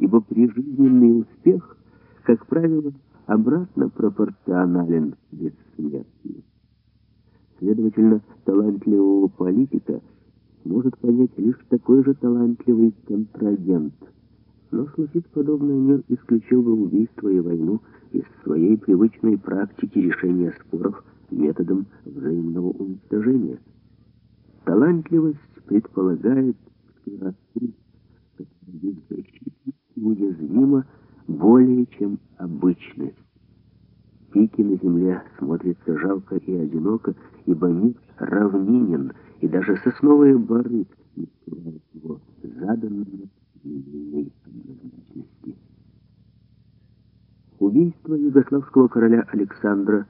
ибо прижизненный успех, как правило, обратно пропорционален бессмертию. Следовательно, талантливого политика может понять лишь такой же талантливый контрагент. Но случит подобное, мир исключил бы убийство и войну из своей привычной практики решения споров методом взаимного уничтожения. Талантливость предполагает сироту, одиноко, ибо мир равнинен, и даже сосновые бары не скрывают его заданной линейной однозначности. Убийство югославского короля Александра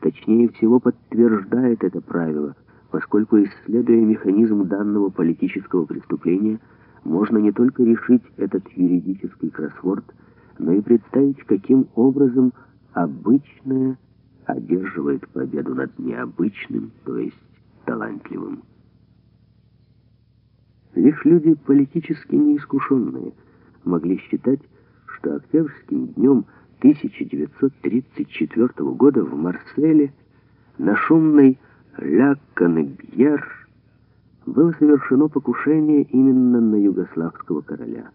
точнее всего подтверждает это правило, поскольку, исследуя механизм данного политического преступления, можно не только решить этот юридический кроссворд, но и представить, каким образом обычное одерживает победу над необычным, то есть талантливым. Лишь люди политически неискушенные могли считать, что октябрьским днем 1934 года в Марселе на шумной Ля Канебьер было совершено покушение именно на югославского короля.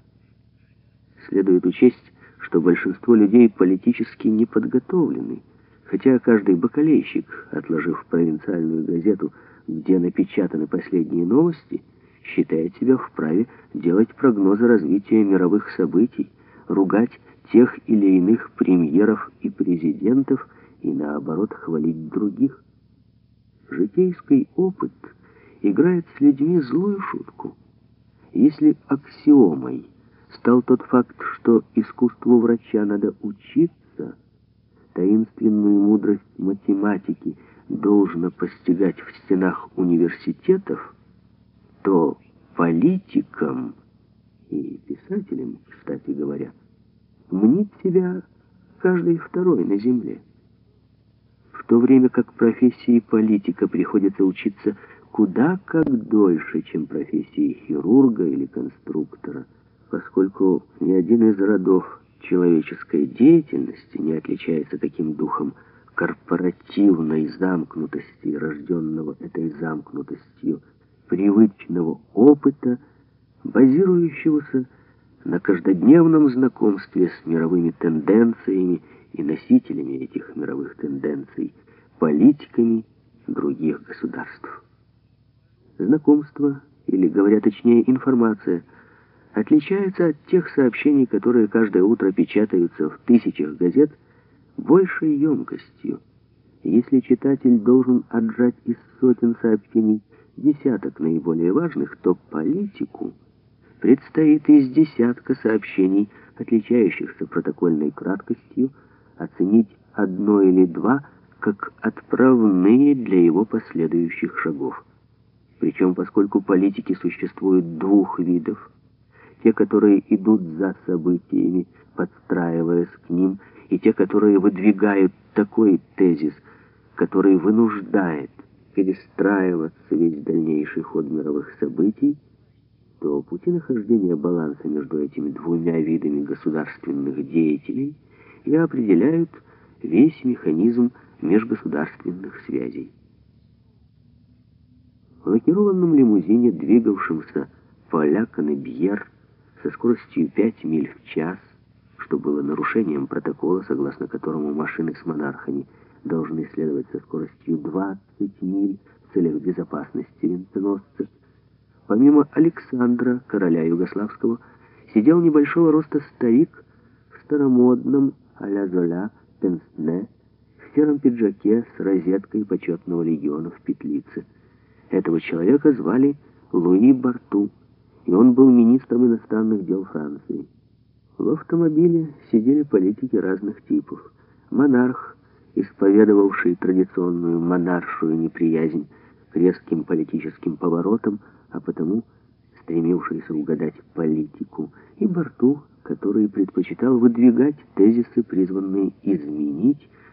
Следует учесть, что большинство людей политически не подготовлены, хотя каждый бакалейщик, отложив провинциальную газету, где напечатаны последние новости, считает себя вправе делать прогнозы развития мировых событий, ругать тех или иных премьеров и президентов и, наоборот, хвалить других. Житейский опыт играет с людьми злую шутку. Если аксиомой – стал тот факт, что искусству врача надо учиться, таинственную мудрость математики должно постигать в стенах университетов, то политикам и писателям, кстати говоря, мнит себя каждый второй на земле. В то время как профессии политика приходится учиться куда как дольше, чем профессии хирурга или конструктора – поскольку ни один из родов человеческой деятельности не отличается таким духом корпоративной замкнутости, рожденного этой замкнутостью привычного опыта, базирующегося на каждодневном знакомстве с мировыми тенденциями и носителями этих мировых тенденций, политиками других государств. Знакомство, или, говоря точнее, информация – отличается от тех сообщений, которые каждое утро печатаются в тысячах газет, большей емкостью. Если читатель должен отжать из сотен сообщений десяток наиболее важных, то политику предстоит из десятка сообщений, отличающихся протокольной краткостью, оценить одно или два как отправные для его последующих шагов. Причем, поскольку политики существуют двух видов, те, которые идут за событиями, подстраиваясь к ним, и те, которые выдвигают такой тезис, который вынуждает перестраиваться весь дальнейший ход мировых событий, то пути нахождения баланса между этими двумя видами государственных деятелей и определяют весь механизм межгосударственных связей. В лакированном лимузине, двигавшемся по Ля Канебьер, со скоростью 5 миль в час, что было нарушением протокола, согласно которому машины с монархами должны следовать со скоростью 20 миль в целях безопасности венценосца. Помимо Александра, короля Югославского, сидел небольшого роста старик в старомодном а-ля Золя пенсне, в сером пиджаке с розеткой почетного легиона в петлице. Этого человека звали Луи Барту и он был министром иностранных дел Франции. В автомобиле сидели политики разных типов. Монарх, исповедовавший традиционную монаршую неприязнь к резким политическим поворотам, а потому стремившийся угадать политику, и Барту, который предпочитал выдвигать тезисы, призванные изменить